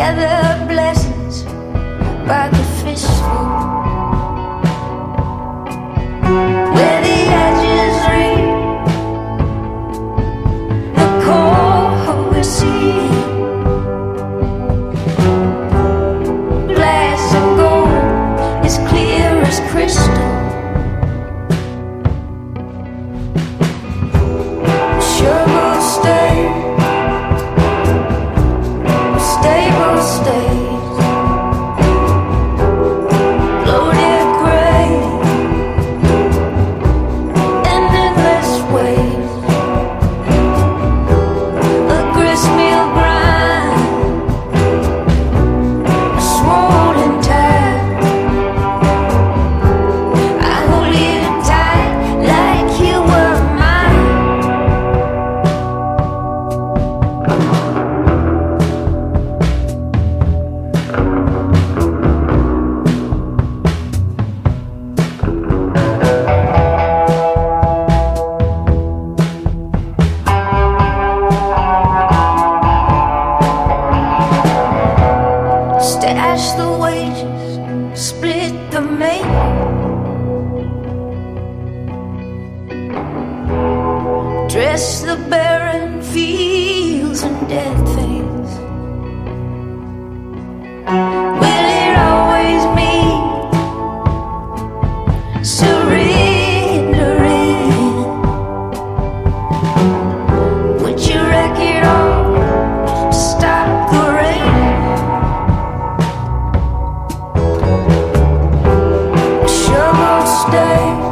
other blessings, but Cash the wages, split the main. Dress the barren fields and dead things. day